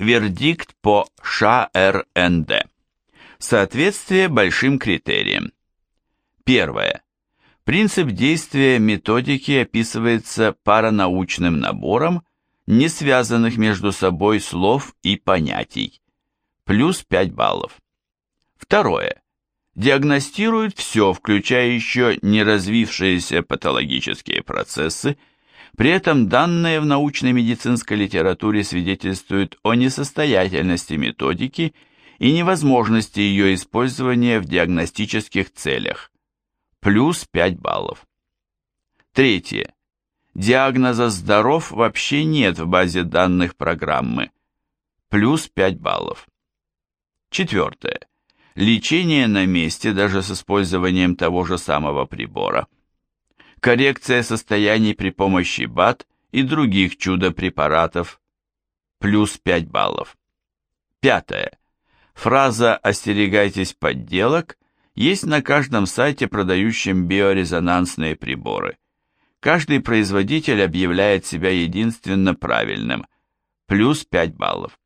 Вердикт по ШРНД. Соответствие большим критериям. Первое. Принцип действия методики описывается паранаучным набором не связанных между собой слов и понятий. Плюс 5 баллов. Второе. Диагностирует все, включая еще не развившиеся патологические процессы, при этом данные в научной медицинской литературе свидетельствуют о несостоятельности методики и невозможности ее использования в диагностических целях. Плюс 5 баллов. Третье. Диагноза «здоров» вообще нет в базе данных программы. Плюс 5 баллов. Четвертое. Лечение на месте даже с использованием того же самого прибора коррекция состояний при помощи БАД и других чудо-препаратов, плюс 5 баллов. Пятое. Фраза «Остерегайтесь подделок» есть на каждом сайте, продающем биорезонансные приборы. Каждый производитель объявляет себя единственно правильным, плюс 5 баллов.